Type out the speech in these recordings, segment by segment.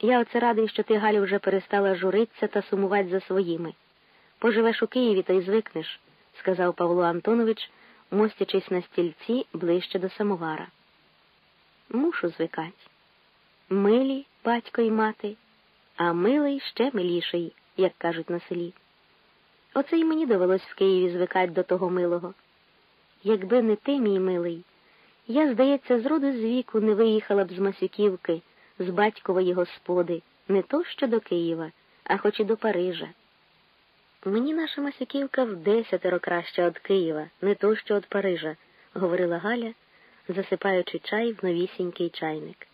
Я оце радий, що ти, Галю, вже перестала журитися та сумувати за своїми. Поживеш у Києві, то й звикнеш, сказав Павло Антонович, мостячись на стільці ближче до самовара. Мушу звикать. Милі, батько і мати, а милий ще миліший, як кажуть на селі. Оце й мені довелось в Києві звикать до того милого. Якби не ти, мій милий, я, здається, з роду з віку не виїхала б з Масюківки, з батькової господи, не то що до Києва, а хоч і до Парижа. Мені наша Масюківка в десятеро краща від Києва, не то що від Парижа, говорила Галя, засипаючи чай в новісінький чайник.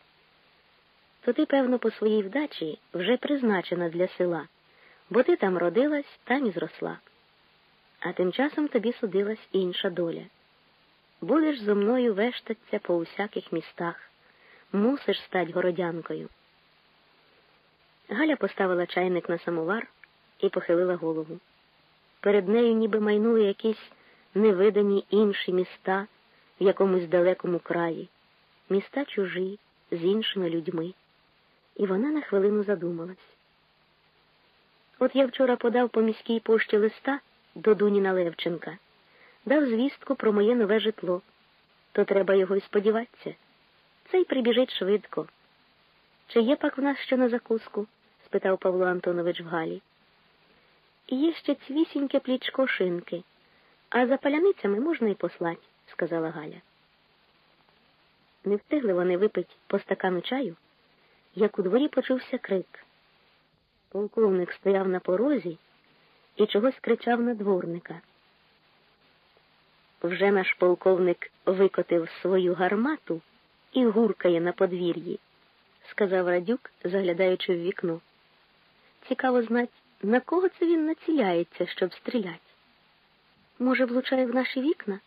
То ти, певно, по своїй вдачі вже призначена для села, бо ти там родилась, там і зросла. А тим часом тобі судилась інша доля. Будеш зо мною вештаться по усяких містах, мусиш стать городянкою. Галя поставила чайник на самовар і похилила голову. Перед нею ніби майнули якісь невидані інші міста в якомусь далекому краї, міста чужі, з іншими людьми. І вона на хвилину задумалась. От я вчора подав по міській пошті листа до Дуніна Левченка, дав звістку про моє нове житло, то треба його й сподіватися. Це й прибіжить швидко. Чи є пак в нас що на закуску? спитав Павло Антонович в Галі. Є ще цвісіньке плічко шинки, а за паляницями можна й послать, сказала Галя. Не встигли вони випить по стакану чаю, як у дворі почувся крик. Полковник стояв на порозі і чогось кричав на дворника. Вже наш полковник викотив свою гармату і гуркає на подвір'ї, сказав Радюк, заглядаючи в вікно. Цікаво знать, на кого це він націляється, щоб стріляти. Може, влучає в наші вікна?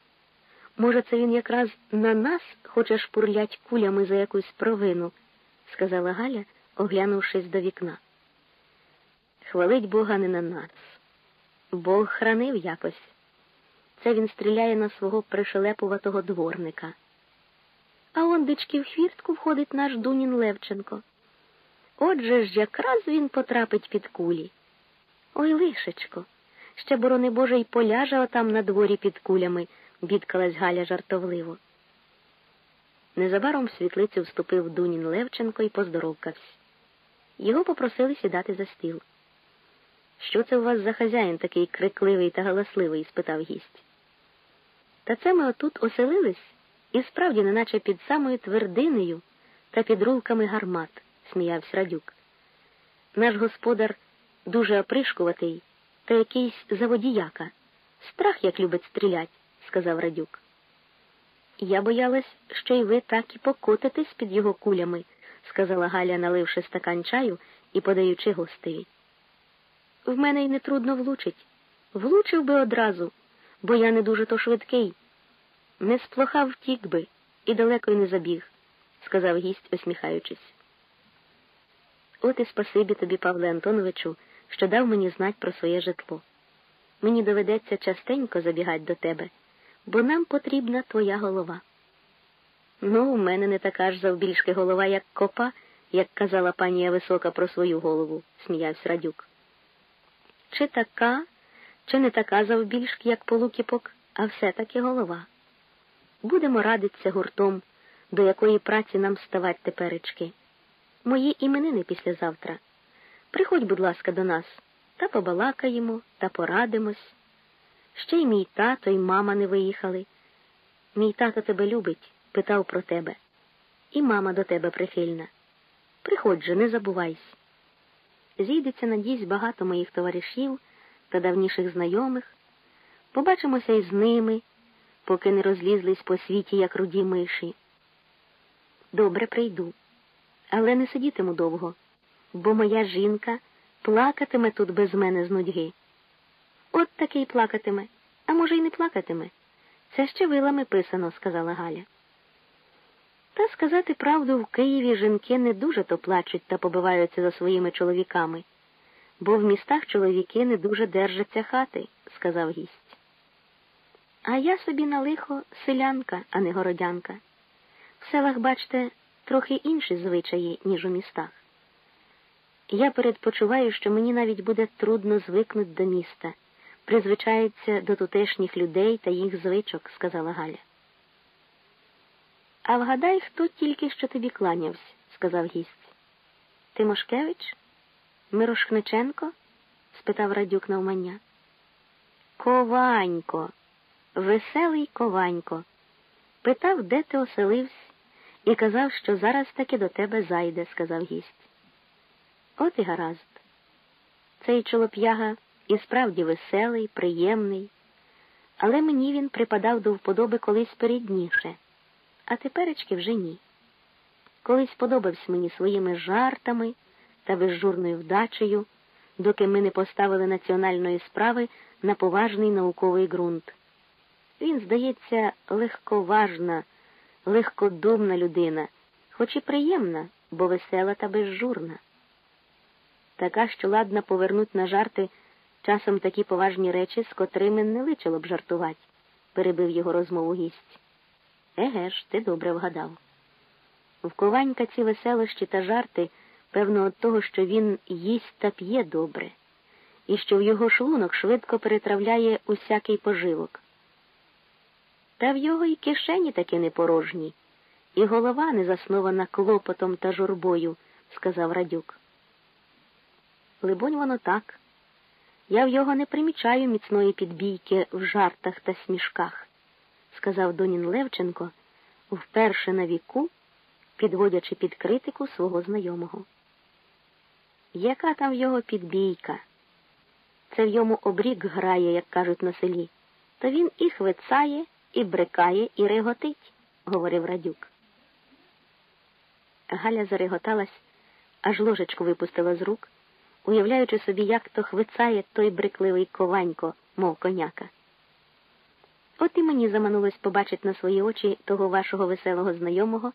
Може, це він якраз на нас хоче шпурлять кулями за якусь провину, сказала Галя, оглянувшись до вікна. Хвалить Бога не на нас. Бог хранив якось. Це він стріляє на свого пришелепуватого дворника. А он дички в хвіртку входить наш Дунін Левченко. Отже ж якраз він потрапить під кулі. Ой, лишечко, ще, борони Боже, й поляже отам на дворі під кулями, бідкалась Галя жартовливо. Незабаром в світлицю вступив Дунін Левченко і поздоровкався. Його попросили сідати за стіл. Що це у вас за хазяїн такий крикливий та галасливий? спитав гість. Та це ми отут оселились і справді, неначе під самою твердинею та під рулками гармат, сміявся Радюк. Наш господар дуже опришкуватий та якийсь заводіяка. Страх як любить стрілять, сказав Радюк. Я боялась, що й ви так і покотитесь під його кулями, сказала Галя, наливши стакан чаю і подаючи гостеві. В мене й не трудно влучить. Влучив би одразу, бо я не дуже то швидкий. Не сплохав втік би і далеко й не забіг, сказав гість, усміхаючись. От і спасибі тобі, Павле Антоновичу, що дав мені знать про своє житло. Мені доведеться частенько забігати до тебе, бо нам потрібна твоя голова. Ну, у мене не така ж завбільшки голова, як копа, як казала панія висока про свою голову, сміявся Радюк. Чи така, чи не така завбільшки, як полукіпок, а все-таки голова. Будемо радитися гуртом, до якої праці нам ставать теперечки. Мої іменини післязавтра. Приходь, будь ласка, до нас, та побалакаємо, та порадимось. Ще й мій тато й мама не виїхали. Мій тато тебе любить, питав про тебе. І мама до тебе прихильна. Приходь же, не забувайся. Зійдеться, надіюсь, багато моїх товаришів та давніших знайомих. Побачимося із ними, поки не розлізлись по світі, як руді миші. Добре прийду, але не сидітиму довго, бо моя жінка плакатиме тут без мене з нудьги. От такий плакатиме, а може, й не плакатиме. Це ще вилами писано, сказала Галя. Та сказати правду, в Києві жінки не дуже то плачуть та побиваються за своїми чоловіками, бо в містах чоловіки не дуже держаться хати, сказав гість. А я собі на лихо селянка, а не городянка. В селах, бачте, трохи інші звичаї, ніж у містах. Я передпочуваю, що мені навіть буде трудно звикнути до міста, призвичається до тутешніх людей та їх звичок, сказала Галя. А вгадай, хто тільки що тобі кланявся, сказав гість. Тимошкевич? Мирошкниченко? спитав радюк навмання. Кованько, веселий кованько. Питав, де ти оселився, і казав, що зараз таки до тебе зайде, сказав гість. От і гаразд. Цей чолоп'яга і справді веселий, приємний, але мені він припадав до вподоби колись передніше, а теперечки вже ні. Колись подобався мені своїми жартами та безжурною вдачею, доки ми не поставили національної справи на поважний науковий ґрунт. Він, здається, легковажна, легкодумна людина, хоч і приємна, бо весела та безжурна. Така, що ладна повернуть на жарти часом такі поважні речі, з котрими не личило б жартувати, перебив його розмову гість. Еге ж, ти добре вгадав. В Кованька ці веселощі та жарти, певно, від того, що він їсть та п'є добре, і що в його шлунок швидко перетравляє усякий поживок. Та в його й кишені таки не порожні, і голова не заснована клопотом та журбою, сказав Радюк. Либонь, воно так. Я в його не примічаю міцної підбійки в жартах та смішках, сказав Донін Левченко, вперше на віку, підводячи під критику свого знайомого. Яка там в його підбійка? Це в йому обрік грає, як кажуть на селі, то він і хвицає, і брикає, і реготить, говорив Радюк. Галя зареготалась, аж ложечку випустила з рук уявляючи собі, як то хвицає той брикливий кованько, мов коняка. От і мені заманулось побачити на свої очі того вашого веселого знайомого,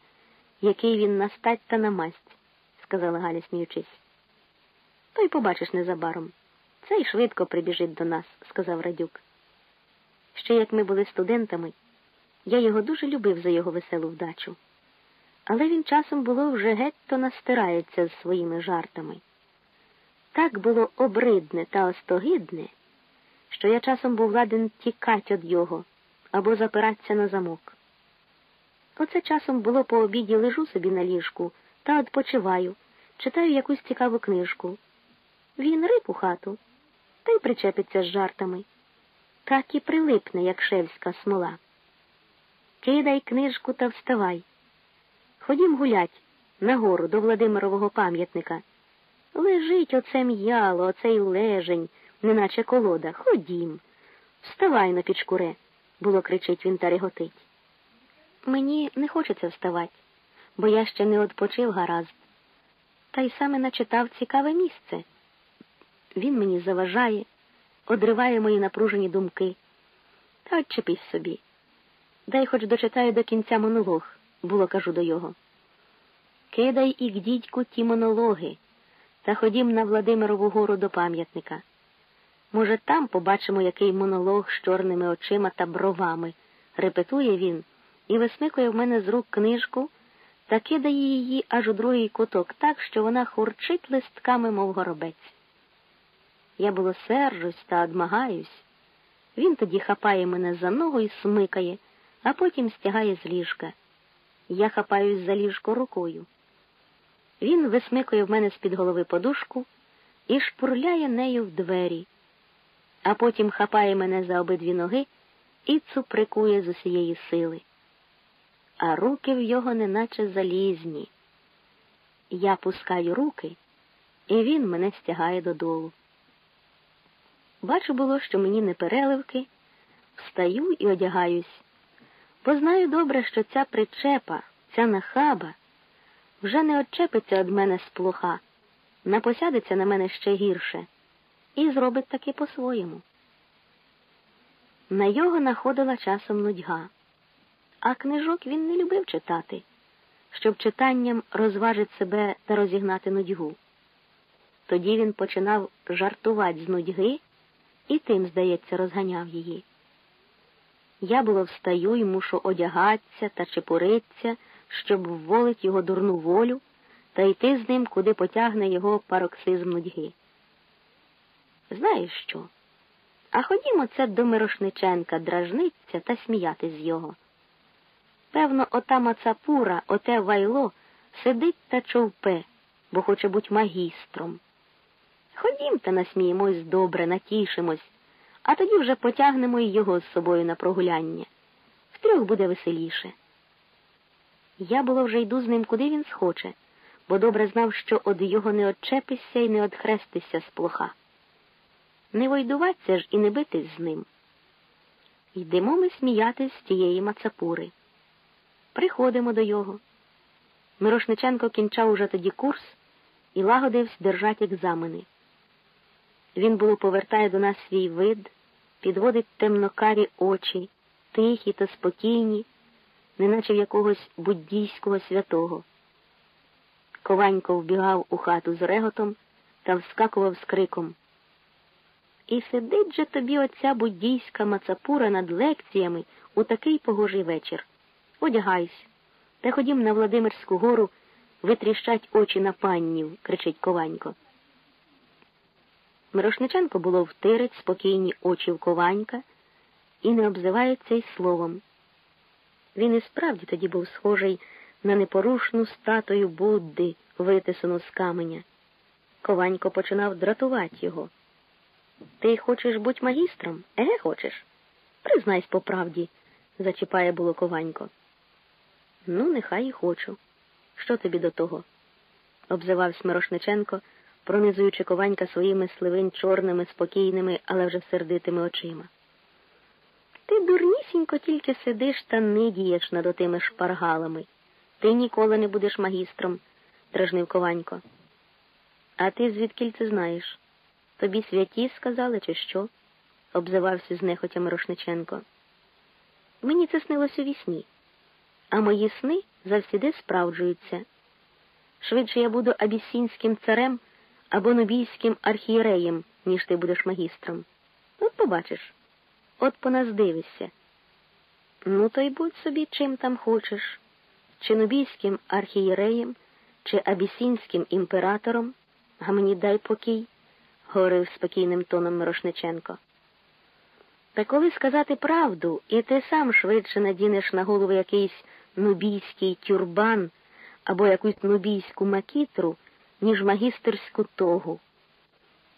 який він на стать та на масть, сказала Галя, сміючись. То й побачиш незабаром. Це й швидко прибіжить до нас, сказав Радюк. Ще як ми були студентами, я його дуже любив за його веселу вдачу. Але він часом було вже геть то настирається з своїми жартами так було обридне та остогидне, що я часом був ладен тікать від його або запиратися на замок. Оце часом було по обіді лежу собі на ліжку та відпочиваю, читаю якусь цікаву книжку. Він риб у хату та й причепиться з жартами. Так і прилипне, як шевська смола. Кидай книжку та вставай. Ходім гулять нагору до Владимирового пам'ятника. Лежить оце м'яло, оцей лежень, неначе колода. Ходім. Вставай на пічкуре, було кричить він та реготить. Мені не хочеться вставати, бо я ще не відпочив гаразд. Та й саме начитав цікаве місце. Він мені заважає, одриває мої напружені думки. Та отчепись собі. Дай хоч дочитаю до кінця монолог, було кажу до його. Кидай і к ті монологи та ходім на Владимирову гору до пам'ятника. Може, там побачимо який монолог з чорними очима та бровами, репетує він і висмикує в мене з рук книжку та кидає її аж у другий куток так, що вона хурчить листками, мов горобець. Я було сержусь та одмагаюсь. Він тоді хапає мене за ногу і смикає, а потім стягає з ліжка. Я хапаюсь за ліжко рукою. Він висмикує в мене з-під голови подушку і шпурляє нею в двері, а потім хапає мене за обидві ноги і цуприкує з усієї сили. А руки в його неначе залізні. Я пускаю руки, і він мене стягає додолу. Бачу було, що мені не переливки, встаю і одягаюсь, бо знаю добре, що ця причепа, ця нахаба вже не отчепиться від мене з плоха, напосядеться на мене ще гірше і зробить таки по-своєму. На його находила часом нудьга, а книжок він не любив читати, щоб читанням розважити себе та розігнати нудьгу. Тоді він починав жартувати з нудьги і тим, здається, розганяв її. Я було встаю і мушу одягатися та чепуритися, щоб вволить його дурну волю та йти з ним, куди потягне його пароксизм нудьги. Знаєш що? А ходімо це до Мирошниченка дражниться та сміяти з його. Певно, ота мацапура, оте вайло сидить та човпе, бо хоче бути магістром. Ходім та насміємось добре, натішимось, а тоді вже потягнемо й його з собою на прогуляння. Втрьох буде веселіше. Я було вже йду з ним, куди він схоче, бо добре знав, що од його не odчепишся і не одхрестися з плоха. Не войдуватися ж і не битись з ним. Йдемо ми сміятись з тієї мацапури. Приходимо до його. Мирошниченко кінчав уже тоді курс і лагодився держать екзамени. Він було повертає до нас свій вид, підводить темнокарі очі, тихі та спокійні, неначе в якогось буддійського святого. Кованько вбігав у хату з реготом та вскакував з криком. І сидить же тобі оця буддійська мацапура над лекціями у такий погожий вечір. Одягайся, та ходім на Владимирську гору витріщать очі на паннів, кричить Кованько. Мирошниченко було втирить спокійні очі в Кованька і не обзивається й словом. Він і справді тоді був схожий на непорушну статую Будди, витисану з каменя. Кованько починав дратувати його. Ти хочеш бути магістром? Еге хочеш? Признайсь по правді, зачіпає було Кованько. Ну, нехай і хочу. Що тобі до того? обзивав Смирошниченко, пронизуючи Кованька своїми сливинь чорними, спокійними, але вже сердитими очима. Ти дурнісінько тільки сидиш та нидієш над отими шпаргалами. Ти ніколи не будеш магістром, дражнив Кованько. А ти звідкіль це знаєш? Тобі святі сказали, чи що? обзивався знехотя Мирошниченко. Мені це снилось у вісні, а мої сни завсіди справджуються. Швидше я буду абісінським царем або нобійським архієреєм, ніж ти будеш магістром. От побачиш, от по нас дивишся. Ну, то й будь собі чим там хочеш, чи нобійським архієреєм, чи абісінським імператором, а мені дай покій говорив спокійним тоном Мирошниченко. Та коли сказати правду, і ти сам швидше надінеш на голову якийсь нубійський тюрбан або якусь нубійську макітру, ніж магістерську тогу.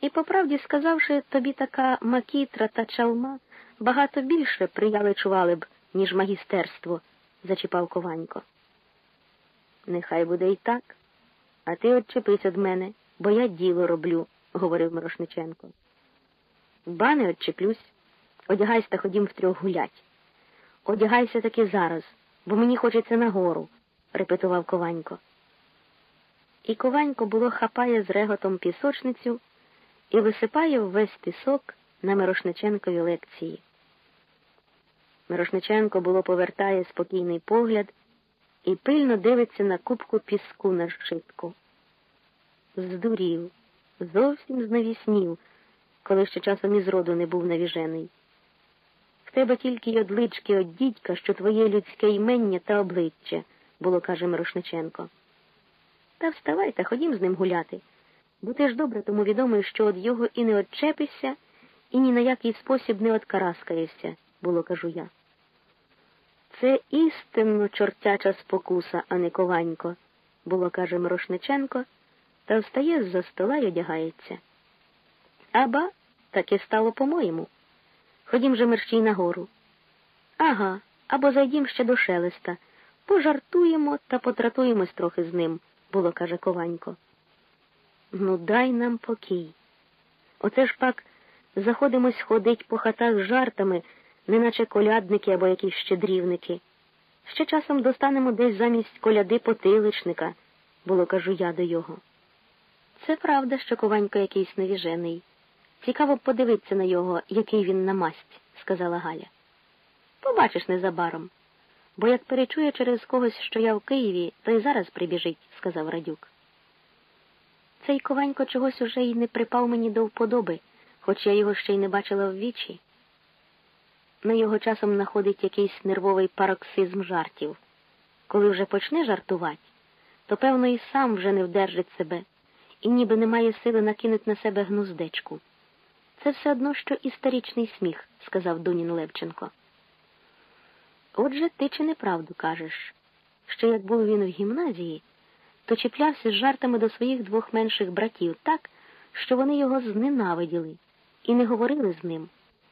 І по правді сказавши, тобі така макітра та чалма багато більше прияличували б, ніж магістерство, зачіпав Кованько. Нехай буде і так, а ти отчепись від мене, бо я діло роблю говорив Мирошниченко. Ба не odчеплюсь. Одягайся та ходім втрьох гулять. Одягайся таки зараз, бо мені хочеться нагору, репетував Кованько. І Кованько було хапає з реготом пісочницю і висипає ввесь пісок на Мирошниченкові лекції. Мирошниченко було повертає спокійний погляд і пильно дивиться на кубку піску на щитку. Здурів зовсім знавіснів, коли ще часом із роду не був навіжений. В тебе тільки й одлички од дідька, що твоє людське імення та обличчя, було, каже Мирошниченко. Та вставай та ходім з ним гуляти, бо ти ж добре тому відомий, що од його і не odчепишся, і ні на який спосіб не откараскаєшся, було кажу я. Це істинно чортяча спокуса, а не кованько, було, каже Мирошниченко та встає з-за стола й одягається. Аба, таке стало по-моєму. Ходім же мерщій нагору. Ага, або зайдім ще до шелеста. Пожартуємо та потратуємось трохи з ним, було каже Кованько. Ну, дай нам покій. Оце ж пак заходимось ходить по хатах жартами, неначе колядники або якісь щедрівники. Ще часом достанемо десь замість коляди потиличника, було кажу я до його. Це правда, що Кованько якийсь невіжений. Цікаво подивитися на його, який він на масть, сказала Галя. Побачиш незабаром. Бо як перечує через когось, що я в Києві, то й зараз прибіжить, сказав Радюк. Цей Кованько чогось уже й не припав мені до вподоби, хоч я його ще й не бачила в вічі. На його часом находить якийсь нервовий пароксизм жартів. Коли вже почне жартувати, то, певно, і сам вже не вдержить себе, і ніби не має сили накинути на себе гнуздечку. Це все одно, що історичний сміх, сказав Дунін Левченко. Отже, ти чи неправду кажеш, що як був він в гімназії, то чіплявся з жартами до своїх двох менших братів так, що вони його зненавиділи і не говорили з ним,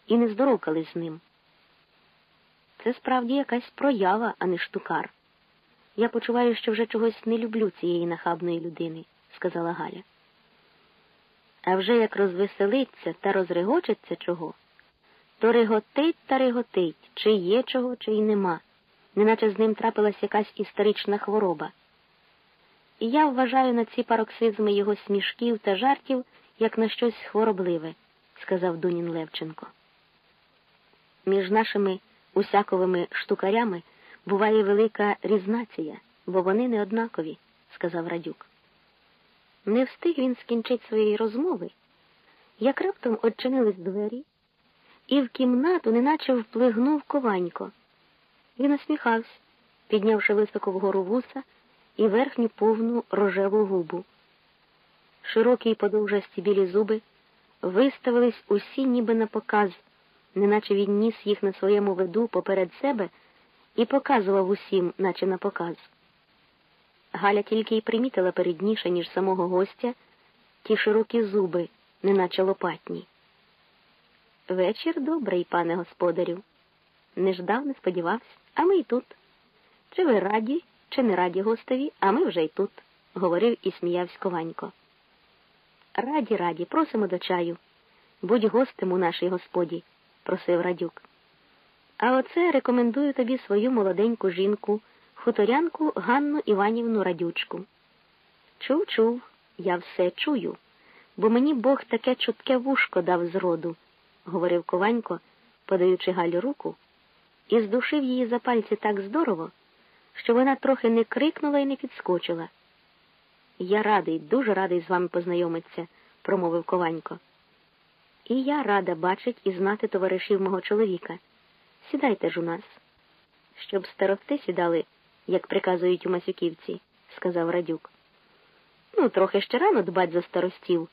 і не здоровкались з ним. Це справді якась проява, а не штукар. Я почуваю, що вже чогось не люблю цієї нахабної людини, сказала Галя. А вже як розвеселиться та розрегочеться чого, то реготить та реготить, чи є чого, чи й нема, неначе з ним трапилась якась історична хвороба. І я вважаю на ці пароксизми його смішків та жартів як на щось хворобливе, сказав Дунін Левченко. Між нашими усяковими штукарями буває велика різнація, бо вони не однакові, сказав Радюк. Не встиг він скінчити своєї розмови, як раптом odчинились двері, і в кімнату неначе вплигнув кованько. Він усміхався, піднявши високо вгору вуса і верхню повну рожеву губу. Широкі й подовжасті білі зуби виставились усі ніби на показ, неначе він ніс їх на своєму виду поперед себе і показував усім, наче на показ. Галя тільки й примітила передніше, ніж самого гостя, ті широкі зуби, неначе лопатні. Вечір добрий, пане господарю. Не ждав, не сподівався, а ми й тут. Чи ви раді, чи не раді гостеві, а ми вже й тут, говорив і сміявсь Кованько. Раді, раді, просимо до чаю. Будь гостем у нашій господі, просив Радюк. А оце рекомендую тобі свою молоденьку жінку, хуторянку Ганну Іванівну Радючку. Чув, чув, я все чую, бо мені Бог таке чутке вушко дав зроду, говорив Кованько, подаючи Галю руку, і здушив її за пальці так здорово, що вона трохи не крикнула і не підскочила. Я радий, дуже радий з вами познайомитися, промовив Кованько. І я рада бачить і знати товаришів мого чоловіка. Сідайте ж у нас. Щоб старости сідали, як приказують у Масюківці, сказав Радюк. Ну, трохи ще рано дбать за старостів.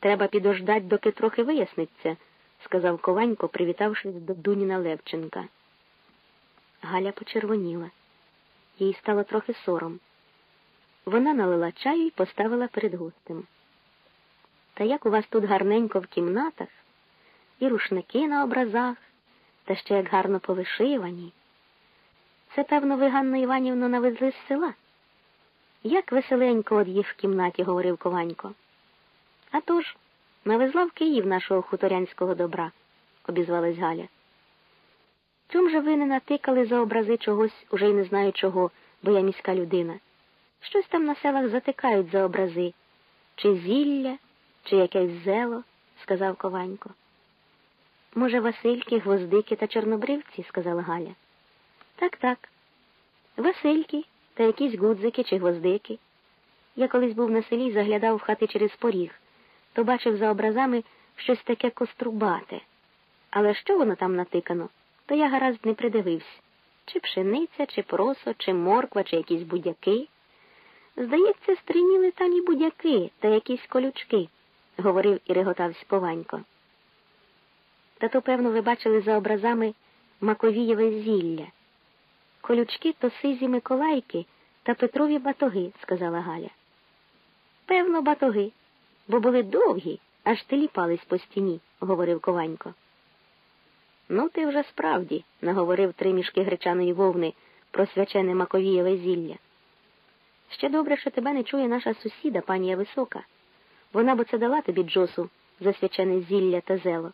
Треба підождать, доки трохи виясниться, сказав Кованько, привітавшись до Дуніна Левченка. Галя почервоніла. Їй стало трохи сором. Вона налила чаю і поставила перед гостем. Та як у вас тут гарненько в кімнатах, і рушники на образах, та ще як гарно повишивані. Це, певно, ви, Ганна Іванівну, навезли з села. Як веселенько от їх в кімнаті, говорив Кованько. «А тож, навезла в Київ нашого хуторянського добра, обізвалась Галя. Чом же ви не натикали за образи чогось, уже й не знаю чого, бо я міська людина. Щось там на селах затикають за образи, чи зілля, чи якесь зело, сказав Кованько. Може, Васильки, гвоздики та чорнобривці, сказала Галя. Так, так. Васильки та якісь гудзики чи гвоздики. Я колись був на селі і заглядав в хати через поріг, то бачив за образами щось таке кострубате. Але що воно там натикано, то я гаразд не придивився. Чи пшениця, чи просо, чи морква, чи якісь будяки. Здається, стриніли там і будяки та якісь колючки, говорив і реготавсь Пованько. Та то, певно, ви бачили за образами Маковієве зілля. Колючки то сизі Миколайки та Петрові батоги, сказала Галя. Певно, батоги, бо були довгі, аж теліпались по стіні, говорив Кованько. Ну, ти вже справді, наговорив три мішки гречаної вовни про свячене Маковієве зілля. Ще добре, що тебе не чує наша сусіда, панія висока. Вона б це дала тобі Джосу за свячене зілля та зело.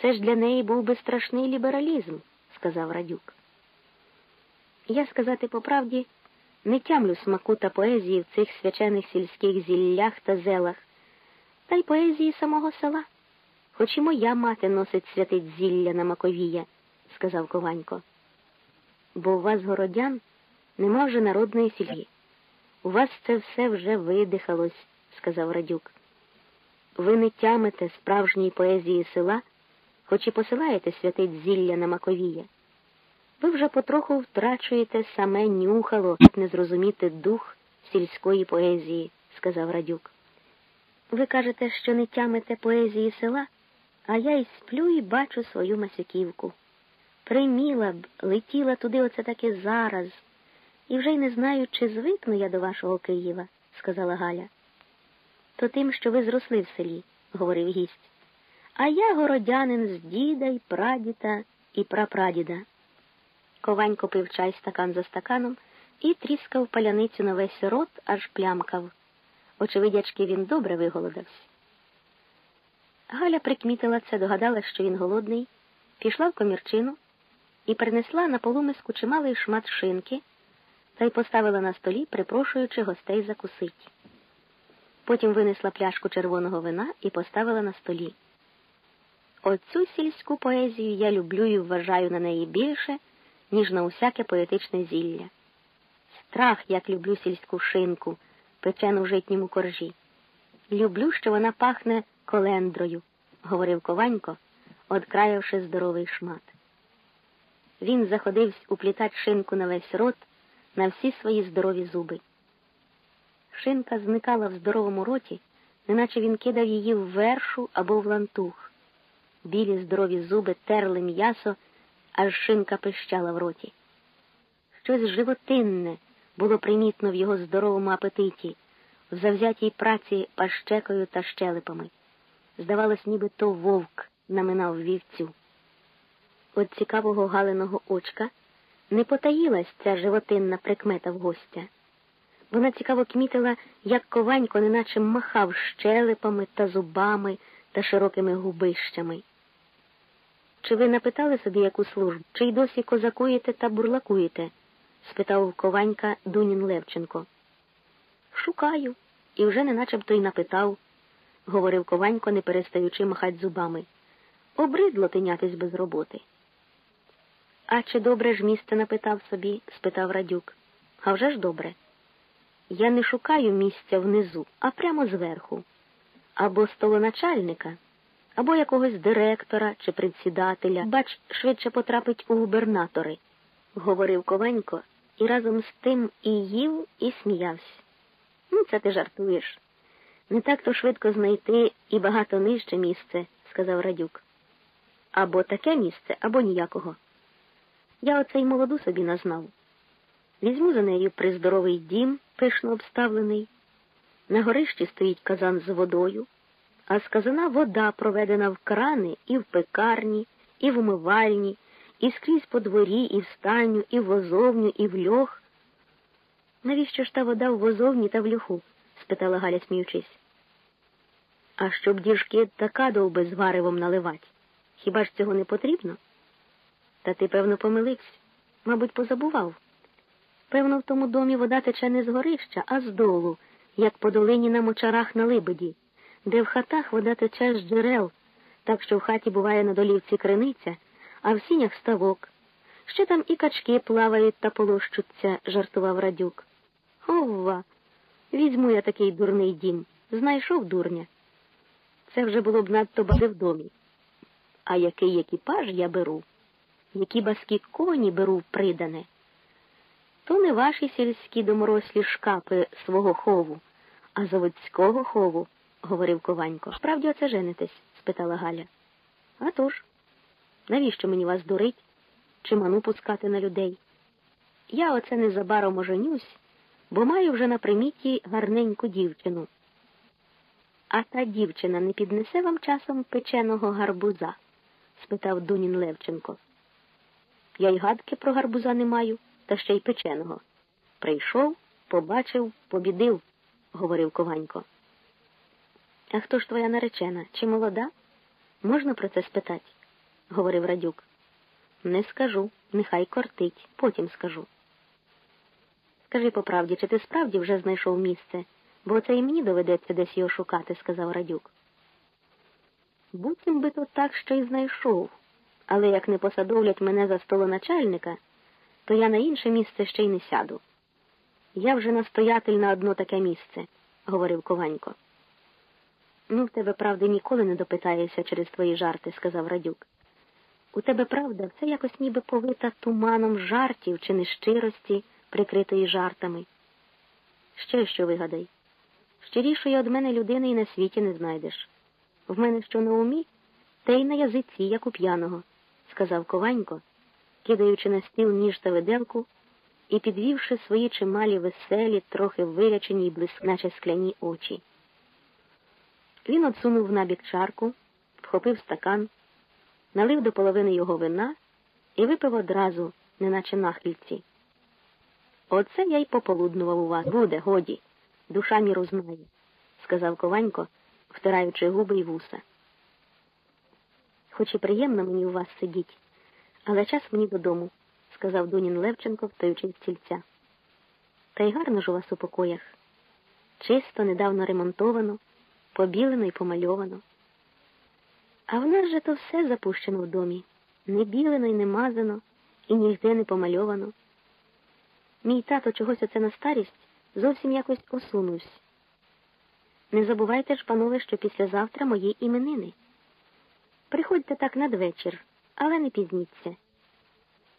Це ж для неї був би страшний лібералізм, сказав Радюк. Я, сказати по правді, не тямлю смаку та поезії в цих свячених сільських зіллях та зелах, та й поезії самого села. Хоч і моя мати носить святить зілля на Маковія, сказав Кованько. Бо у вас, городян, нема вже народної сільї. У вас це все вже видихалось, сказав Радюк. Ви не тямите справжньої поезії села хоч і посилаєте святить зілля на Маковія, ви вже потроху втрачуєте саме нюхало, не зрозуміти дух сільської поезії, сказав Радюк. Ви кажете, що не тямите поезії села, а я й сплю і бачу свою Масюківку. Приміла б, летіла туди оце таки зараз, і вже й не знаю, чи звикну я до вашого Києва, сказала Галя. То тим, що ви зросли в селі, говорив гість. А я городянин з діда й прадіда і прапрадіда. Кованько пив чай стакан за стаканом і тріскав паляницю на весь рот, аж плямкав. Очевидячки, він добре виголодався. Галя прикмітила це, догадалась, що він голодний, пішла в комірчину і принесла на полумиску чималий шмат шинки та й поставила на столі, припрошуючи гостей закусить. Потім винесла пляшку червоного вина і поставила на столі. Оцю сільську поезію я люблю і вважаю на неї більше, ніж на усяке поетичне зілля. Страх, як люблю сільську шинку, печену в житньому коржі. Люблю, що вона пахне колендрою, говорив Кованько, одкраявши здоровий шмат. Він заходився уплітати шинку на весь рот, на всі свої здорові зуби. Шинка зникала в здоровому роті, неначе він кидав її в вершу або в лантух. Білі здорові зуби терли м'ясо, аж шинка пищала в роті. Щось животинне було примітно в його здоровому апетиті, в завзятій праці пащекою та щелепами. Здавалось, ніби то вовк наминав вівцю. От цікавого галиного очка не потаїлась ця животинна прикмета в гостя. Вона цікаво кмітила, як кованько неначе махав щелепами та зубами та широкими губищами. Чи ви напитали собі яку службу, чи й досі козакуєте та бурлакуєте? Спитав Кованька Дунін Левченко. Шукаю, і вже не начебто й напитав, говорив Кованько, не перестаючи махать зубами. Обридло тинятись без роботи. А чи добре ж місце напитав собі? спитав Радюк. А вже ж добре. Я не шукаю місця внизу, а прямо зверху, або столоначальника, або якогось директора чи предсідателя. Бач, швидше потрапить у губернатори, говорив Ковенько і разом з тим і їв, і сміявся. Ну, це ти жартуєш. Не так то швидко знайти і багато нижче місце, сказав Радюк. Або таке місце, або ніякого. Я оцей молоду собі назнав. Візьму за нею приздоровий дім, пишно обставлений. На горищі стоїть казан з водою, а з казана вода проведена в крани і в пекарні, і в умивальні, і скрізь по дворі, і в стайню, і в возовню, і в льох. Навіщо ж та вода в возовні та в льоху? спитала Галя, сміючись. А щоб діжки та кадовби з варивом наливать. Хіба ж цього не потрібно? Та ти, певно, помилився, мабуть, позабував. Певно, в тому домі вода тече не з горища, а з долу, як по долині на мочарах на либеді, де в хатах вода тече з джерел, так що в хаті буває на долівці криниця, а в сінях ставок. Ще там і качки плавають та полощуться, жартував радюк. Ова, візьму я такий дурний дім. Знайшов дурня. Це вже було б надто бади в домі. А який екіпаж я беру, які баскі коні беру придане, то не ваші сільські доморослі шкапи свого хову, а заводського хову, говорив Кованько. Справді оце женитесь? спитала Галя. «А тож, навіщо мені вас дурить чи ману пускати на людей? Я оце незабаром оженюсь, бо маю вже на приміті гарненьку дівчину. А та дівчина не піднесе вам часом печеного гарбуза? спитав Дунін Левченко. Я й гадки про гарбуза не маю, та ще й печеного. Прийшов, побачив, побідив, говорив Кованько. А хто ж твоя наречена? Чи молода? Можна про це спитати? Говорив Радюк. Не скажу, нехай кортить, потім скажу. Скажи по правді, чи ти справді вже знайшов місце, бо це і мені доведеться десь його шукати, сказав Радюк. Буцім би то так, що й знайшов, але як не посадовлять мене за столоначальника, то я на інше місце ще й не сяду. Я вже настоятель на одно таке місце, говорив Кованько. Ну, в тебе, правди, ніколи не допитаєшся через твої жарти, сказав Радюк. У тебе правда, все якось ніби повита туманом жартів чи нещирості, прикритої жартами. Ще що вигадай. Щирішої од мене людини і на світі не знайдеш. В мене що на умі, те й на язиці, як у п'яного, сказав Кованько, кидаючи на стіл ніж та виделку і підвівши свої чималі веселі, трохи вирячені й блиск, наче скляні очі. Він отсунув набік чарку, вхопив стакан, налив до половини його вина і випив одразу, неначе нахильці. Оце я й пополуднував у вас. Буде, годі, душа міру знає, сказав Кованько, втираючи губи й вуса. Хоч і приємно мені у вас сидіть, але час мені додому, сказав Дунін Левченко, встаючи з стільця. Та й гарно ж у вас у покоях. Чисто, недавно ремонтовано, побілено і помальовано. А в нас же то все запущено в домі, не білено і не мазано, і нігде не помальовано. Мій тато чогось оце на старість зовсім якось осунувся. Не забувайте ж, панове, що післязавтра мої іменини. Приходьте так надвечір, але не пізніться.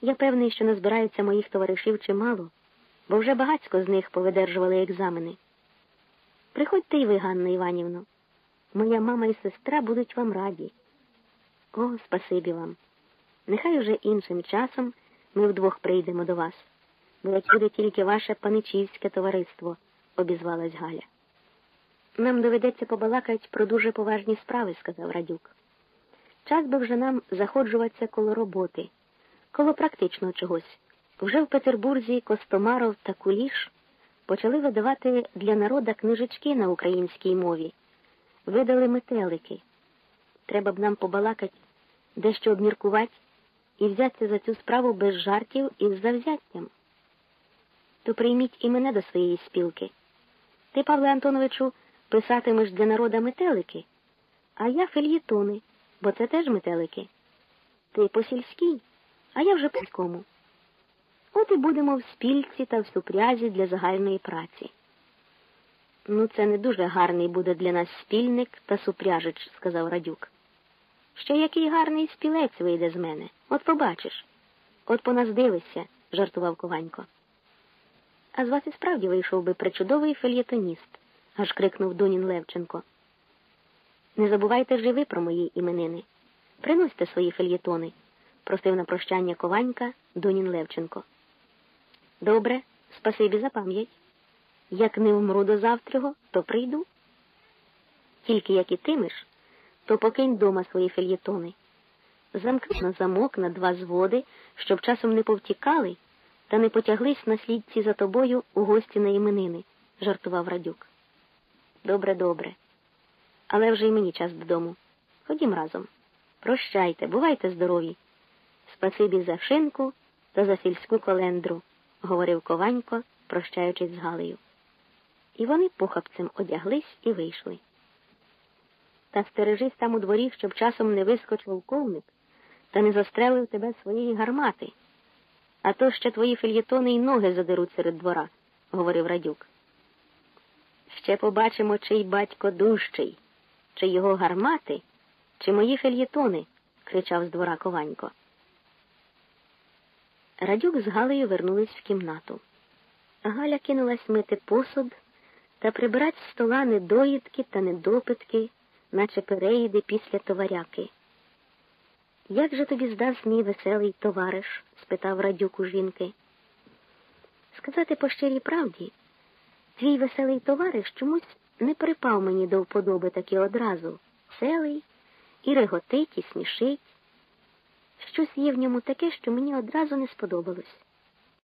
Я певний, що назбирається моїх товаришів чимало, бо вже багацько з них повидержували екзамени. Приходьте й ви, Ганна Іванівно. Моя мама і сестра будуть вам раді. О, спасибі вам. Нехай уже іншим часом ми вдвох прийдемо до вас, як буде тільки ваше паничівське товариство, обізвалась Галя. Нам доведеться побалакати про дуже поважні справи, сказав Радюк. Час би вже нам заходжуватися коло роботи, коло практичного чогось. Вже в Петербурзі Костомаров та Куліш почали видавати для народа книжечки на українській мові, видали метелики. Треба б нам побалакати, дещо обміркувати і взятися за цю справу без жартів і з завзяттям. То прийміть і мене до своєї спілки. Ти, Павле Антоновичу, писатимеш для народа метелики, а я фельєтони, бо це теж метелики. Ти по сільській, а я вже по сільському. От і будемо в спільці та в супрязі для загальної праці. Ну, це не дуже гарний буде для нас спільник та супряжич, сказав Радюк. Ще який гарний спілець вийде з мене. От побачиш. От по нас дивишся, жартував Кованько. А з вас і справді вийшов би причудовий фельєтоніст, аж крикнув Дунін Левченко. Не забувайте ж і ви про мої іменини. Приносьте свої фельєтони, просив на прощання Кованька Дунін Левченко. Добре, спасибі за пам'ять. Як не вмру до завтрього, то прийду. Тільки як і тимиш, то покинь дома свої фельєтони. Замкни на замок на два зводи, щоб часом не повтікали та не потяглись на слідці за тобою у гості на іменини, жартував Радюк. Добре, добре. Але вже й мені час додому. Ходім разом. Прощайте, бувайте здорові. Спасибі за шинку та за сільську колендру, говорив Кованько, прощаючись з Галею. І вони похапцем одяглись і вийшли. Та стережись там у дворі, щоб часом не вискочив полковник та не застрелив тебе своєї гармати. А то ще твої фельєтони й ноги задеруть серед двора, говорив Радюк. Ще побачимо, чий батько дужчий, чи його гармати, чи мої фельєтони, кричав з двора Кованько. Радюк з Галею вернулись в кімнату. Галя кинулась мити посуд та прибирать з стола недоїдки та недопитки, наче переїди після товаряки. Як же тобі здасть мій веселий товариш? спитав радюк у жінки. Сказати по щирій правді, твій веселий товариш чомусь не припав мені до вподоби таки одразу. Веселий, і реготить, і смішить. Щось є в ньому таке, що мені одразу не сподобалось.